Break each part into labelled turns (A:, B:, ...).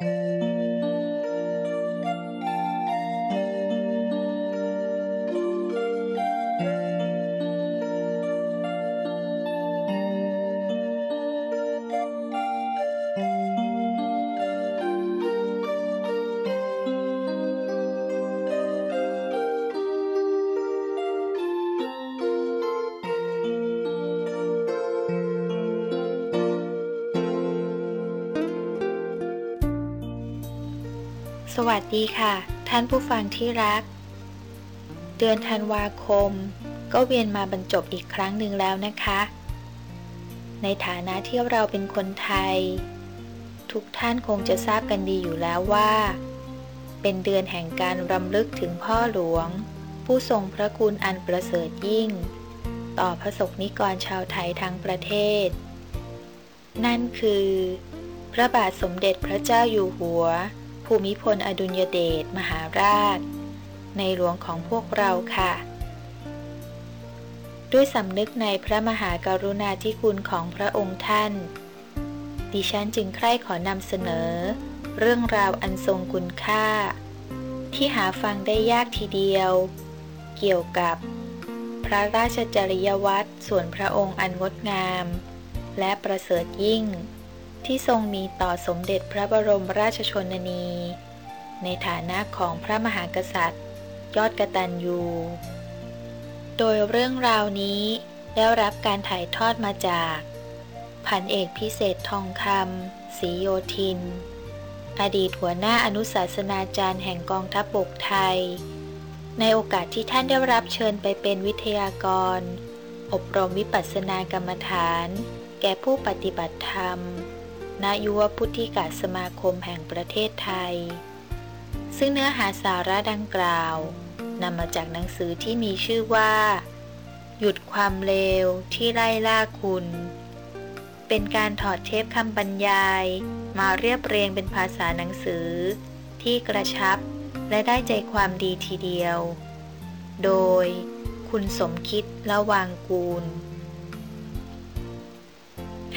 A: ส วัสดีค่ะ ท่านผู้ฟังที่รัก เดือนธันวาคม ก็เวียนมาบรรจบอีกครั้งหนึ่งแล้วนะคะ ในฐานะที่เราเป็นคนไทย ทุกท่านคงจะทราบกันดีอยู่แล้วว่า เป็นเดือนแห่งการรำลึกถึงพ่อหลวง ผู้ทรงพระคุณอันประเสริฐยิ่ง ต่อพระสกนิกรชาวไทยทั้งประเทศ นั่นคือ พระบาทสมเด็จพระเจ้าอยู่หัว ภูมิพลอดุลยเดชมหาราช ในหลวงของพวกเราค่ะ ด้วยสำนึกในพระมหากรุณาธิคุณของพระองค์ท่าน ดิฉันจึงใคร่ขอนำเสนอ เรื่องราวอันทรงคุณค่า ที่หาฟังได้ยากทีเดียว เกี่ยวกับพระราชจริยวัตรส่วนพระองค์อันงดงาม และประเสริฐยิ่ง ที่ทรงมีต่อสมเด็จพระบรมราชชนนี ในฐานะของพระมหากษัตริย์ ยอดกตัญญู โดยเรื่องราวนี้ได้รับการถ่ายทอดมาจาก พันเอกพิเศษทองคำศรีโยธิน อดีตหัวหน้าอนุศาสนาจารย์แห่งกองทัพบกไทย ในโอกาสที่ท่านได้รับเชิญไปเป็นวิทยากร อบรมวิปัสสนากรรมฐาน แก่ผู้ปฏิบัติธรรม ณยุวพุทธิกาสมาคมแห่งประเทศไทย ซึ่งเนื้อหาสาระดังกล่าวนำมาจากหนังสือที่มีชื่อว่า หยุดความเลวที่ไล่ล่าคุณ เป็นการถอดเทปคำบรรยาย มาเรียบเรียงเป็นภาษาหนังสือ ที่กระชับและได้ใจความดีทีเดียว โดยคุณสมคิดละวางกูล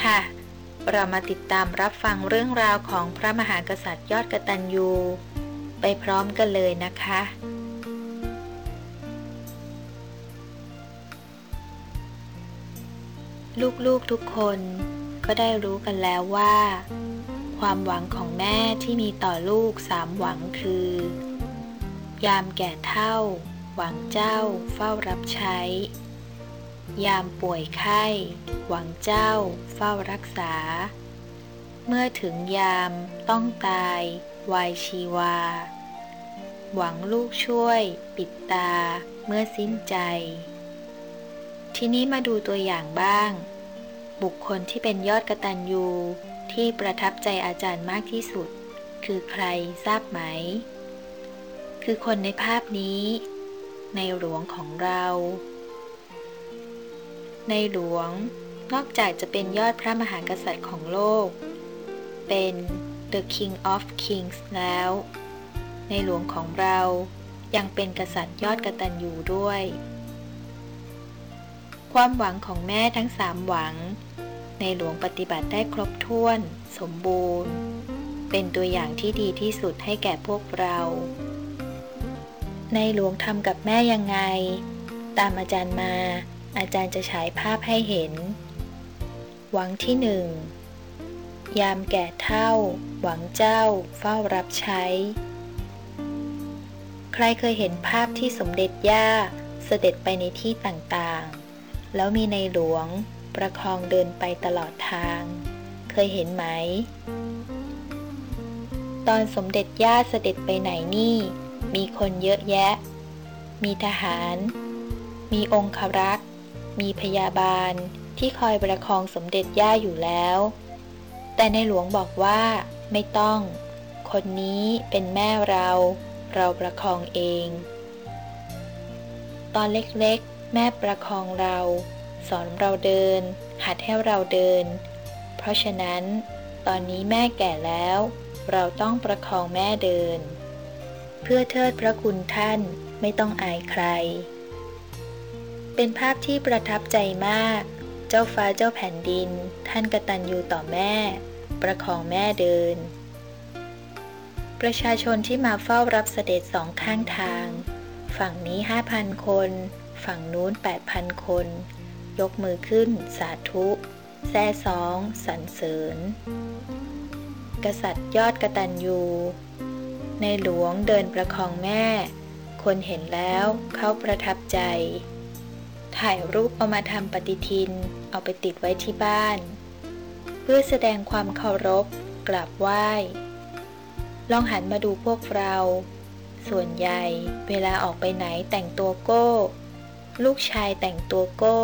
A: ค่ะ เรามาติดตามรับฟังเรื่องราวของพระมหากษัตริย์ยอดกตัญญู ไปพร้อมกันเลยนะคะ ลูกๆทุกคนก็ได้รู้กันแล้วว่า ความหวังของแม่ที่มีต่อลูกสามหวังคือ ยามแก่เท่า หวังเจ้าเฝ้ารับใช้ ยามป่วยไข้ หวังเจ้า เฝ้ารักษา เมื่อถึงยามต้องตายวายชีวา หวังลูกช่วย ปิดตา เมื่อสิ้นใจ ทีนี้มาดูตัวอย่างบ้าง บุคคลที่เป็นยอดกระตันยูที่ประทับใจอาจารย์มากที่สุด คือใครทราบไหม คือคนในภาพนี้ ในหลวงของเรา ในหลวง นอกจากจะเป็นยอดพระมหากษัตริย์ของโลก เป็น the king of kings แล้ว ในหลวงของเรายังเป็นกษัตริย์ยอดกตัญญูด้วย ความหวังของแม่ทั้งสามหวัง ในหลวงปฏิบัติได้ครบถ้วน สมบูรณ์ เป็นตัวอย่างที่ดีที่สุดให้แก่พวกเรา ในหลวงทำกับแม่ยังไง ตามอาจารย์มา อาจารย์จะฉายภาพให้เห็น หวังที่หนึ่ง ยามแก่เท่า หวังเจ้า เฝ้ารับใช้ ใครเคยเห็นภาพที่สมเด็จย่า เสด็จไปในที่ต่างๆ แล้วมีในหลวง ประคองเดินไปตลอดทาง เคยเห็นไหม ตอนสมเด็จย่าเสด็จไปไหนนี่ มีคนเยอะแยะ มีทหาร มีองครักษ์ มีพยาบาลที่คอยประคองสมเด็จย่าอยู่แล้ว แต่ในหลวงบอกว่าไม่ต้อง คนนี้เป็นแม่เรา เราประคองเอง ตอนเล็กๆ แม่ประคองเรา สอนเราเดิน หัดให้เราเดิน เพราะฉะนั้นตอนนี้แม่แก่แล้ว เราต้องประคองแม่เดิน เพื่อเทิดพระคุณท่านไม่ต้องอายใคร เป็นภาพที่ประทับใจมาก เจ้าฟ้าเจ้าแผ่นดิน ท่านกตัญญูต่อแม่ ประคองแม่เดิน ประชาชนที่มาเฝ้ารับเสด็จสองข้างทาง ฝั่งนี้ห้าพันคน ฝั่งนู้นแปดพันคน ยกมือขึ้น สาธุแซ่สองสรรเสริญ กษัตริย์ยอดกระตันยูในหลวงเดินประคองแม่ คนเห็นแล้วเขาประทับใจ ถ่ายรูปเอามาทำปฏิทิน เอาไปติดไว้ที่บ้าน เพื่อแสดงความเคารพกราบไหว้ ลองหันมาดูพวกเรา ส่วนใหญ่เวลาออกไปไหนแต่งตัวโก้ ลูกชายแต่งตัวโก้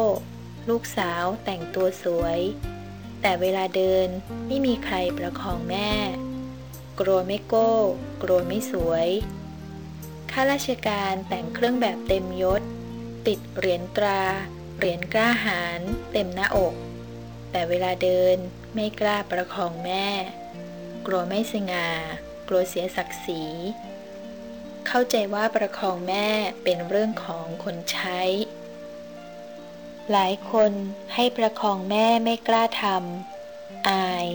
A: ลูกสาวแต่งตัวสวย แต่เวลาเดินไม่มีใครประคองแม่ กลัวไม่โก้ กลัวไม่สวยข้าราชการแต่งเครื่องแบบเต็มยศ ติดเหรียญตรา เหรียญกล้าหาญเต็มหน้าอก แต่เวลาเดินไม่กล้าประคองแม่ กลัวไม่สง่ากลัวเสียศักดิ์ศรีเข้าใจว่าประคองแม่เป็นเรื่องของคนใช้ หลายคนให้ประคองแม่ไม่กล้าทำอาย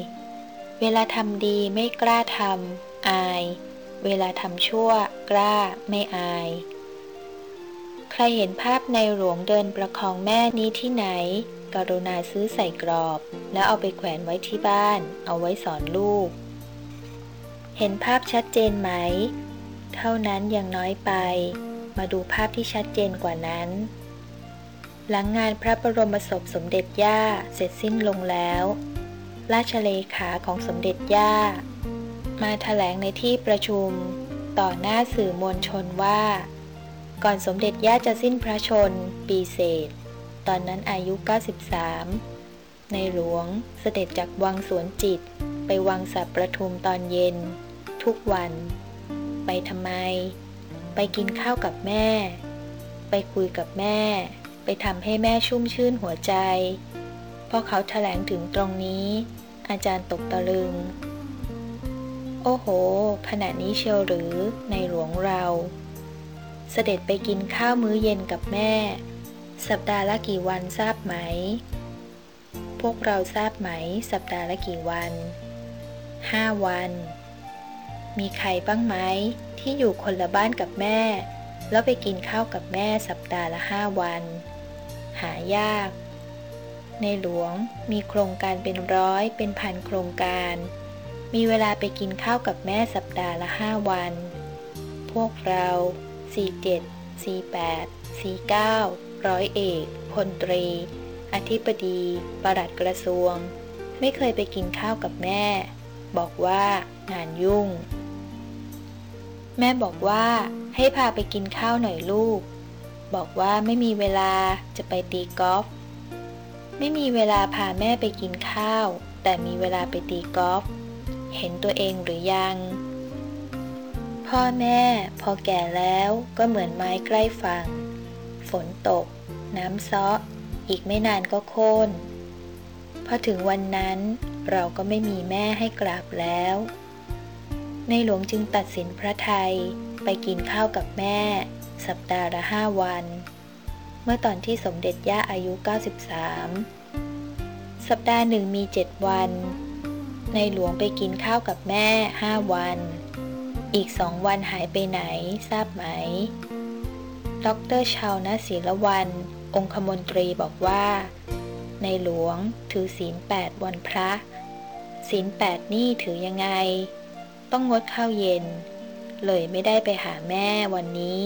A: เวลาทำดีไม่กล้าทำอาย เวลาทำชั่วกล้าไม่อาย ใครเห็นภาพในหลวงเดินประคองแม่นี้ที่ไหน กรุณาซื้อใส่กรอบ แล้วเอาไปแขวนไว้ที่บ้าน เอาไว้สอนลูก เห็นภาพชัดเจนไหม เท่านั้นยังน้อยไป มาดูภาพที่ชัดเจนกว่านั้น หลังงานพระบรมศพสมเด็จย่าเสร็จสิ้นลงแล้ว ราชเลขาของสมเด็จย่า มาถแถลงในที่ประชุม ต่อหน้าสื่อมวลชนว่า ก่อนสมเด็จย่าจะสิ้นพระชน ปีเศษ ตอนนั้นอายุ 93 ในหลวงเสด็จจากวังสวนจิต ไปวังสับประทุมตอนเย็น ทุกวัน ไปทำไม ไปกินข้าวกับแม่ ไปคุยกับแม่ ไปทำให้แม่ชุ่มชื่นหัวใจพอเขาถแถลงถึงตรงนี้ อาจารย์ตกตะลึง โอ้โห ขณะนี้เชียวหรือในหลวงเรา เสด็จไปกินข้าวมื้อเย็นกับแม่ สัปดาห์ละกี่วันทราบไหม พวกเราทราบไหม สัปดาห์ละกี่วันห้าวัน มีใครบ้างไหมที่อยู่คนละบ้านกับแม่ แล้วไปกินข้าวกับแม่สัปดาห์ละห้าวัน หายาก ในหลวงมีโครงการเป็นร้อยเป็นพันโครงการ มีเวลาไปกินข้าวกับแม่สัปดาห์ละห้าวัน พวกเรา 47 48 49 ร้อยเอกพลตรี อธิบดี ปลัดกระทรวง ไม่เคยไปกินข้าวกับแม่ บอกว่างานยุ่ง แม่บอกว่าให้พาไปกินข้าวหน่อยลูก บอกว่าไม่มีเวลาจะไปตีกอล์ฟ ไม่มีเวลาพาแม่ไปกินข้าว แต่มีเวลาไปตีกอล์ฟ เห็นตัวเองหรือยัง พ่อแม่ พอแก่แล้วก็เหมือนไม้ใกล้ฝั่ง ฝนตก น้ำซ้ออีกไม่นานก็โค่นพอถึงวันนั้นเราก็ไม่มีแม่ให้กราบแล้ว ในหลวงจึงตัดสินพระไทยไปกินข้าวกับแม่ สัปดาห์ละห้าวัน เมื่อตอนที่สมเด็จย่าอายุ 93 สัปดาห์หนึ่งมีเจ็ดวัน ในหลวงไปกินข้าวกับแม่ห้าวัน อีกสองวันหายไปไหนทราบไหม ดรชาวนาศิลวัน องคมนตรีบอกว่า ในหลวงถือศีลแปดวันพระ ศีลแปดนี่ถือยังไง ต้องงดข้าวเย็น เลยไม่ได้ไปหาแม่วันนี้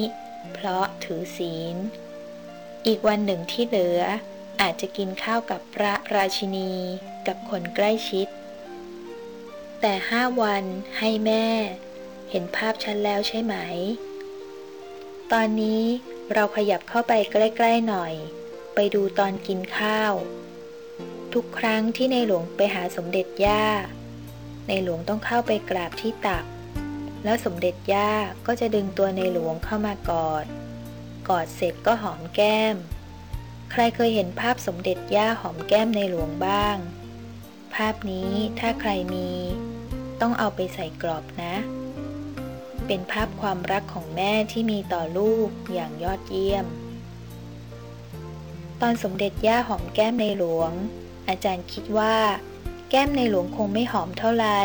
A: เพราะถือศีล อีกวันหนึ่งที่เหลือ อาจจะกินข้าวกับพระราชินีกับคนใกล้ชิด แต่ห้าวันให้แม่ เห็นภาพชัดแล้วใช่ไหม ตอนนี้เราขยับเข้าไปใกล้ๆหน่อย ไปดูตอนกินข้าว ทุกครั้งที่ในหลวงไปหาสมเด็จย่า ในหลวงต้องเข้าไปกราบที่ตัก แล้วสมเด็จย่าก็จะดึงตัวในหลวงเข้ามากอด กอดเสร็จก็หอมแก้ม ใครเคยเห็นภาพสมเด็จย่าหอมแก้มในหลวงบ้าง ภาพนี้ถ้าใครมี ต้องเอาไปใส่กรอบนะ เป็นภาพความรักของแม่ที่มีต่อลูกอย่างยอดเยี่ยม ตอนสมเด็จย่าหอมแก้มในหลวง อาจารย์คิดว่า แก้มในหลวงคงไม่หอมเท่าไหร่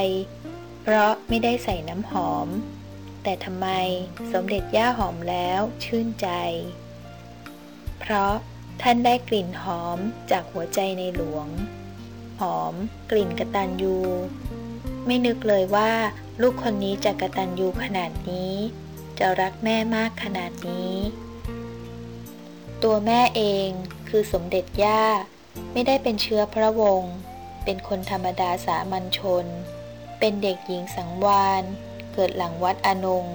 A: เพราะไม่ได้ใส่น้ำหอม แต่ทำไมสมเด็จย่าหอมแล้วชื่นใจ เพราะท่านได้กลิ่นหอมจากหัวใจในหลวง หอม กลิ่นกระตันยู ไม่นึกเลยว่า ลูกคนนี้จะกระตันยูขนาดนี้ จะรักแม่มากขนาดนี้ ตัวแม่เองคือสมเด็จย่า ไม่ได้เป็นเชื้อพระวงศ์เป็นคนธรรมดาสามัญชน เป็นเด็กหญิงสังวานเกิดหลังวัดอนง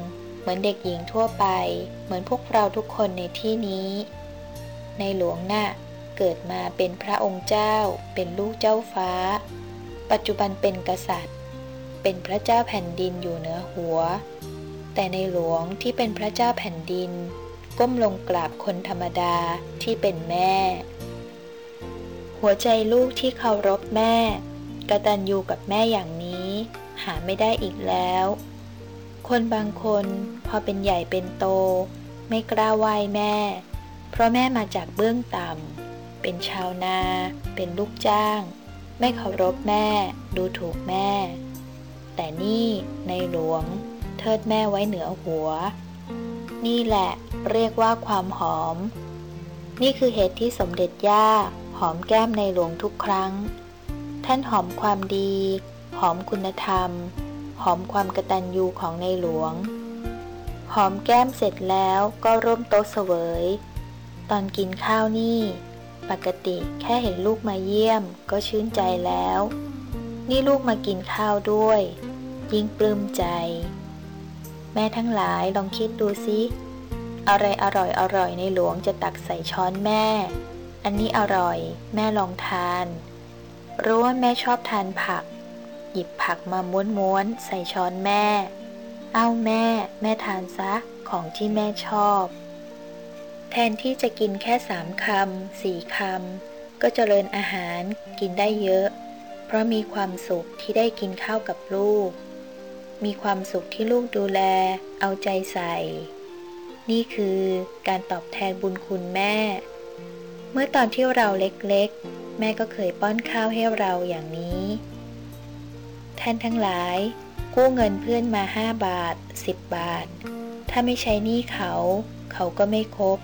A: เหมือนเด็กหญิงทั่วไป เหมือนพวกเราทุกคนในที่นี้ ในหลวงน่ะเกิดมาเป็นพระองค์เจ้า เป็นลูกเจ้าฟ้า ปัจจุบันเป็นกษัตริย์ เป็นพระเจ้าแผ่นดินอยู่เหนือหัว แต่ในหลวงที่เป็นพระเจ้าแผ่นดิน ก้มลงกราบคนธรรมดาที่เป็นแม่ หัวใจลูกที่เคารพแม่กระตัญญูกับแม่อย่างนี้ หาไม่ได้อีกแล้ว คนบางคนพอเป็นใหญ่เป็นโต ไม่กล้าไหว้แม่ เพราะแม่มาจากเบื้องต่ำเป็นชาวนา เป็นลูกจ้าง ไม่เคารพแม่ ดูถูกแม่ นี่ในหลวง เทิดแม่ไว้เหนือหัว นี่แหละเรียกว่าความหอม นี่คือเหตุที่สมเด็จย่า หอมแก้มในหลวงทุกครั้ง ท่านหอมความดี หอมคุณธรรม หอมความกตัญญูของในหลวง หอมแก้มเสร็จแล้วก็ร่วมโต๊ะเสวย ตอนกินข้าวนี่ปกติแค่เห็นลูกมาเยี่ยมก็ชื่นใจแล้ว นี่ลูกมากินข้าวด้วย ยิ่งปลื้มใจ แม่ทั้งหลายลองคิดดูสิอะไรอร่อยอร่อยในหลวงจะตักใส่ช้อนแม่ อันนี้อร่อย แม่ลองทาน รู้ว่าแม่ชอบทานผัก หยิบผักมาม้วนๆใส่ช้อนแม่ เอ้าแม่ แม่ทานซะของที่แม่ชอบ แทนที่จะกินแค่สามคำสี่คำก็เจริญอาหารกินได้เยอะ เพราะมีความสุขที่ได้กินข้าวกับลูก มีความสุขที่ลูกดูแล เอาใจใส่ นี่คือการตอบแทนบุญคุณแม่ เมื่อตอนที่เราเล็กๆ แม่ก็เคยป้อนข้าวให้เราอย่างนี้ ท่านทั้งหลาย กู้เงินเพื่อนมาห้าบาทสิบบาท ถ้าไม่ใช้หนี้เขา เขาก็ไม่ครบ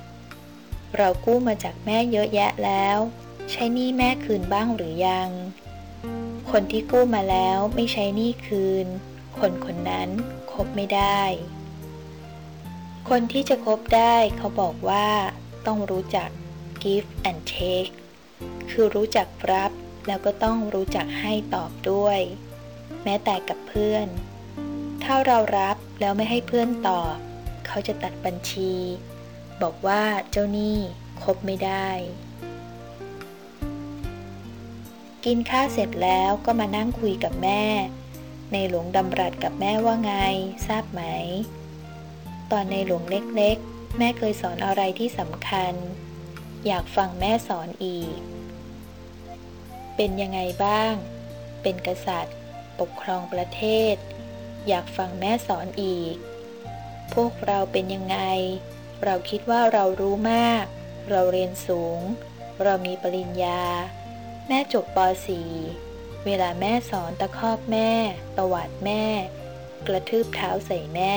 A: เรากู้มาจากแม่เยอะแยะแล้ว ใช้หนี้แม่คืนบ้างหรือยัง คนที่กู้มาแล้วไม่ใช้หนี้คืน คนคนนั้นคบไม่ได้ คนที่จะคบได้เขาบอกว่าต้องรู้จัก give and take คือรู้จักรับแล้วก็ต้องรู้จักให้ตอบด้วย แม้แต่กับเพื่อน ถ้าเรารับแล้วไม่ให้เพื่อนตอบ เขาจะตัดบัญชี บอกว่าเจ้านี้คบไม่ได้ กินข้าวเสร็จแล้วก็มานั่งคุยกับแม่ ในหลวงดำรัสกับแม่ว่าไง ทราบไหม ตอนในหลวงเล็กๆ แม่เคยสอนอะไรที่สำคัญ อยากฟังแม่สอนอีก เป็นยังไงบ้าง เป็นกษัตริย์ ปกครองประเทศ อยากฟังแม่สอนอีก พวกเราเป็นยังไง เราคิดว่าเรารู้มาก เราเรียนสูง เรามีปริญญา แม่จบป .4 เวลาแม่สอนตะคอกแม่ ตวาดแม่ กระทืบเท้าใส่แม่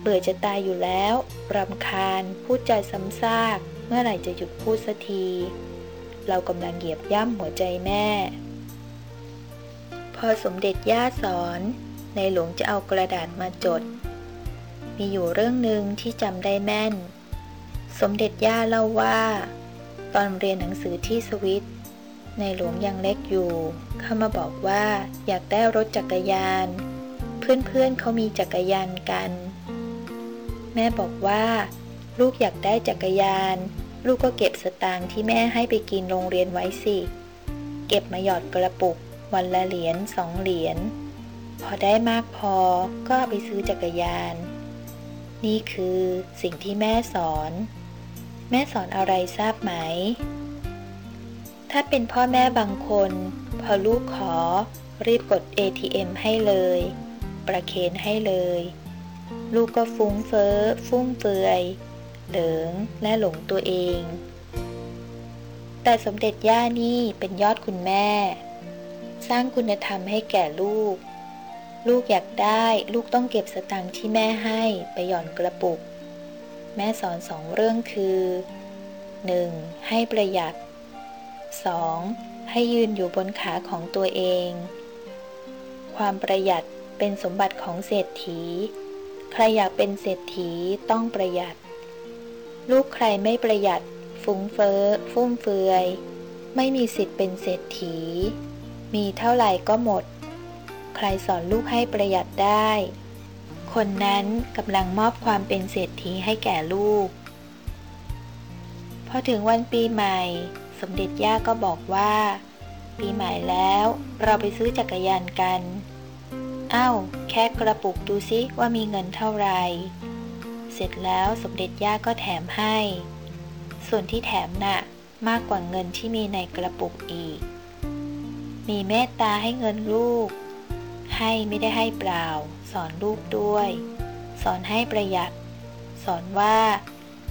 A: เบื่อจะตายอยู่แล้วรำคาญ พูดใจซ้ำซาก เมื่อไหร่จะหยุดพูดสักที เรากำลังเหยียบย่ำหัวใจแม่ พอสมเด็จย่าสอนในหลวงจะเอากระดาษมาจด มีอยู่เรื่องหนึ่งที่จำได้แม่น สมเด็จย่าเล่าว่า ตอนเรียนหนังสือที่สวิต ในหลวงยังเล็กอยู่ เข้ามาบอกว่าอยากได้รถจักรยาน เพื่อนเเขามีจักรยานกัน แม่บอกว่า ลูกอยากได้จักรยาน ลูกก็เก็บสตางค์ที่แม่ให้ไปกินโรงเรียนไว้สิ เก็บมาหยอดกระปุก วันละเหรียญสองเหรียญ พอได้มากพอก็ไปซื้อจักรยาน นี่คือสิ่งที่แม่สอน แม่สอนอะไรทราบไหม ถ้าเป็นพ่อแม่บางคน พอลูกขอ รีบกด ATM ให้เลย ประเคนให้เลย ลูกก็ฟุ้งเฟ้อ ฟุ่มเฟือย เหลิงและหลงตัวเอง แต่สมเด็จย่านี่เป็นยอดคุณแม่ สร้างคุณธรรมให้แก่ลูก ลูกอยากได้ลูกต้องเก็บสตังค์ที่แม่ให้ไปหย่อนกระปุก แม่สอนสองเรื่องคือ 1. ให้ประหยัด 2. ให้ยืนอยู่บนขาของตัวเอง ความประหยัดเป็นสมบัติของเศรษฐี ใครอยากเป็นเศรษฐีต้องประหยัด ลูกใครไม่ประหยัด ฟุ้งเฟ้อ ฟุ่มเฟือย ไม่มีสิทธิ์เป็นเศรษฐี มีเท่าไหร่ก็หมด ใครสอนลูกให้ประหยัดได้ คนนั้นกำลังมอบความเป็นเศรษฐีให้แก่ลูก พอถึงวันปีใหม่ สมเด็จย่าก็บอกว่า ปีใหม่แล้วเราไปซื้อจักรยานกัน อ้าวแค่กระปุกดูซิว่ามีเงินเท่าไหร่เสร็จแล้วสมเด็จย่าก็แถมให้ ส่วนที่แถมนะ่ะมากกว่าเงินที่มีในกระปุกอีก มีเมตตาให้เงินลูก ให้ไม่ได้ให้เปล่า สอนลูกด้วย สอนให้ประหยัด สอนว่า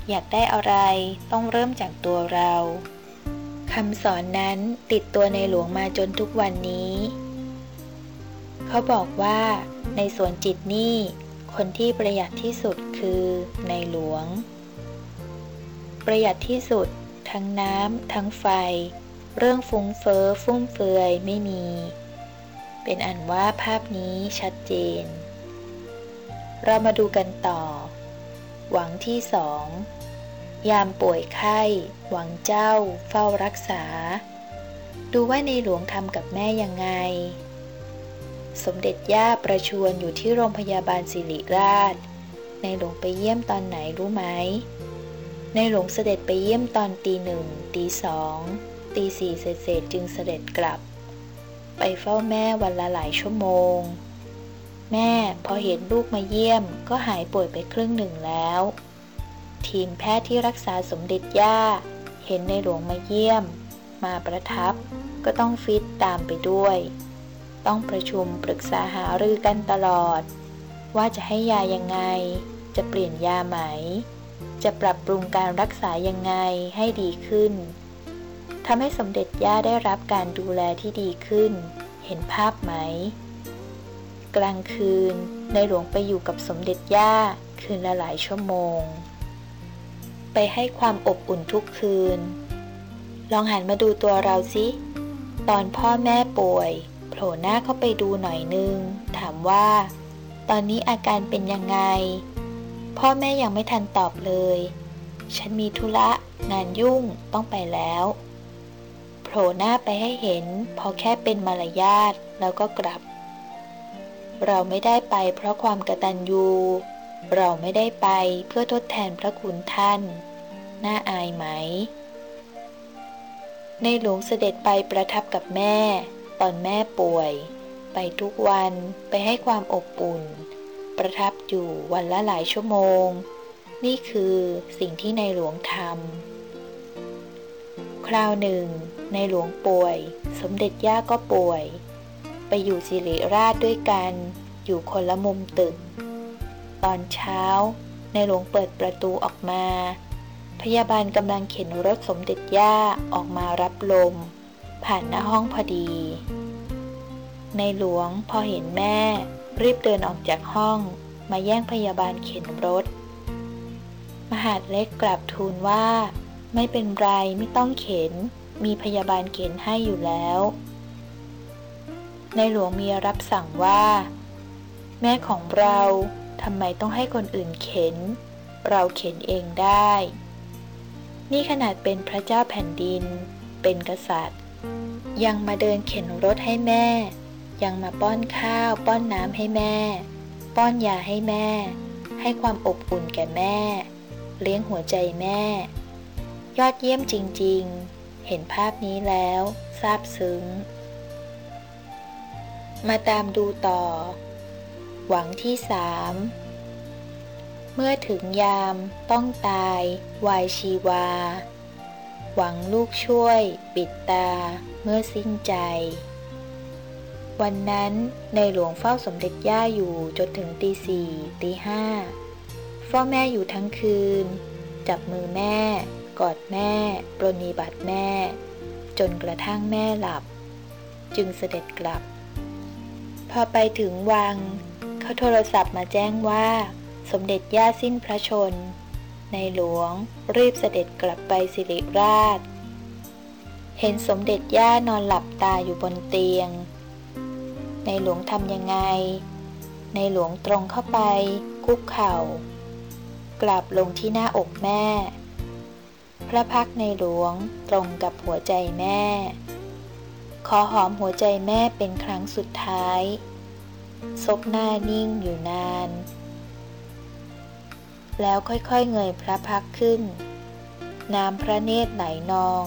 A: อยากได้อะไรต้องเริ่มจากตัวเรา คำสอนนั้นติดตัวในหลวงมาจนทุกวันนี้ เขาบอกว่าในสวนจิตนี่คนที่ประหยัดที่สุดคือในหลวง ประหยัดที่สุด ทั้งน้ำทั้งไฟ เรื่องฟุ้งเฟอ้อฟุ่มเฟือยไม่มี เป็นอันว่าภาพนี้ชัดเจน เรามาดูกันต่อ หวังที่สอง ยามป่วยไข้ หวังเจ้า เฝ้ารักษา ดูว่าในหลวงทำกับแม่ยังไง สมเด็จย่าประชวนอยู่ที่โรงพยาบาลศิริราช ในหลวงไปเยี่ยมตอนไหนรู้ไหม ในหลวงเสด็จไปเยี่ยมตอนตีหนึ่ง ตีสอง ตีสี่เศษจึงเสด็จกลับ ไปเฝ้าแม่วันละหลายชั่วโมง แม่พอเห็นลูกมาเยี่ยมก็หายป่วยไปครึ่งหนึ่งแล้ว ทีมแพทย์ที่รักษาสมเด็จย่า เห็นในหลวงมาเยี่ยม มาประทับ ก็ต้องฟิตตามไปด้วย ต้องประชุมปรึกษาหารือกันตลอด ว่าจะให้ยายังไง จะเปลี่ยนยาไหม จะปรับปรุงการรักษายังไงให้ดีขึ้นทำให้สมเด็จย่าได้รับการดูแลที่ดีขึ้น เห็นภาพไหม กลางคืนในหลวงไปอยู่กับสมเด็จย่าคืนละหลายชั่วโมง ไปให้ความอบอุ่นทุกคืน ลองหันมาดูตัวเราสิตอนพ่อแม่ป่วย โผล่หน้าเข้าไปดูหน่อยนึง ถามว่า ตอนนี้อาการเป็นยังไง พ่อแม่ยังไม่ทันตอบเลย ฉันมีธุระ งานยุ่งต้องไปแล้วโผล่หน้าไปให้เห็น พอแค่เป็นมารยาทแล้วก็กลับ เราไม่ได้ไปเพราะความกระตัญญู เราไม่ได้ไปเพื่อทดแทนพระคุณท่าน น่าอายไหม ในหลวงเสด็จไปประทับกับแม่ ตอนแม่ป่วย ไปทุกวันไปให้ความอบอุ่น ประทับอยู่วันละหลายชั่วโมง นี่คือสิ่งที่ในหลวงทำ คราวหนึ่ง ในหลวงป่วย สมเด็จย่าก็ป่วย ไปอยู่สิริราชด้วยกัน อยู่คนละมุมตึก ตอนเช้า ในหลวงเปิดประตูออกมา พยาบาลกำลังเข็นรถสมเด็จย่าออกมารับลม ผ่านหน้าห้องพอดี ในหลวงพอเห็นแม่ รีบเดินออกจากห้อง มาแย่งพยาบาลเข็นรถ มหาดเล็กกลับทูลว่า ไม่เป็นไรไม่ต้องเข็น มีพยาบาลเข็นให้อยู่แล้ว ในหลวงมีรับสั่งว่า แม่ของเรา ทำไมต้องให้คนอื่นเข็น เราเข็นเองได้ นี่ขนาดเป็นพระเจ้าแผ่นดิน เป็นกษัตริย์ ยังมาเดินเข็นรถให้แม่ ยังมาป้อนข้าว ป้อนน้ำให้แม่ ป้อนยาให้แม่ ให้ความอบอุ่นแก่แม่ เลี้ยงหัวใจแม่ ยอดเยี่ยมจริง ๆ เห็นภาพนี้แล้วซาบซึ้ง มาตามดูต่อ หวังที่สามเมื่อถึงยามต้องตาย วายชีวา หวังลูกช่วย ปิดตา เมื่อสิ้นใจ วันนั้นในหลวงเฝ้าสมเด็จย่าอยู่จนถึงตีสี่ตีห้าเฝ้าแม่อยู่ทั้งคืน จับมือแม่ กอดแม่ ปรนีบัติแม่ จนกระทั่งแม่หลับ จึงเสด็จกลับ พอไปถึงวัง เขาโทรศัพท์มาแจ้งว่า สมเด็จย่าสิ้นพระชน ในหลวงรีบเสด็จกลับไปสิริราช เห็นสมเด็จย่านอนหลับตาอยู่บนเตียง ในหลวงทำยังไง ในหลวงตรงเข้าไป คุกเข่ากราบลงที่หน้าอกแม่ พระพักในหลวงตรงกับหัวใจแม่ ขอหอมหัวใจแม่เป็นครั้งสุดท้าย ซบหน้านิ่งอยู่นาน แล้วค่อยๆเงยพระพักขึ้น น้ำพระเนตรไหลนอง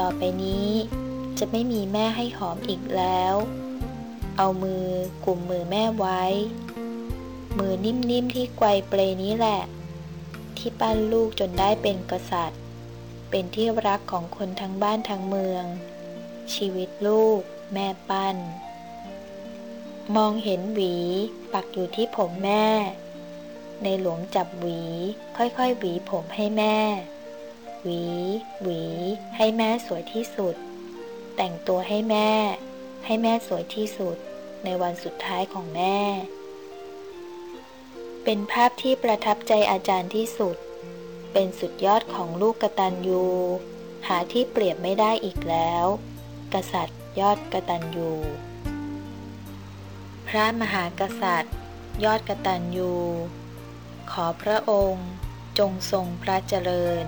A: ต่อไปนี้จะไม่มีแม่ให้หอมอีกแล้ว เอามือกลุ่มมือแม่ไว้ มือนิ่มๆที่ไกวเปลนี้แหละ ที่ปั้นลูกจนได้เป็นกษัตริย์ เป็นที่รักของคนทั้งบ้านทั้งเมือง ชีวิตลูกแม่ปั้น มองเห็นหวี ปักอยู่ที่ผมแม่ ในหลวงจับหวี ค่อยๆ หวีผมให้แม่ หวี หวี ให้แม่สวยที่สุด แต่งตัวให้แม่ ให้แม่สวยที่สุด ในวันสุดท้ายของแม่ เป็นภาพที่ประทับใจอาจารย์ที่สุด เป็นสุดยอดของลูกกตัญญูหาที่เปรียบไม่ได้อีกแล้ว กษัตริย์ยอดกตัญญู พระมหากษัตริย์ ยอดกตัญญู ขอพระองค์จงทรงพระเจริญ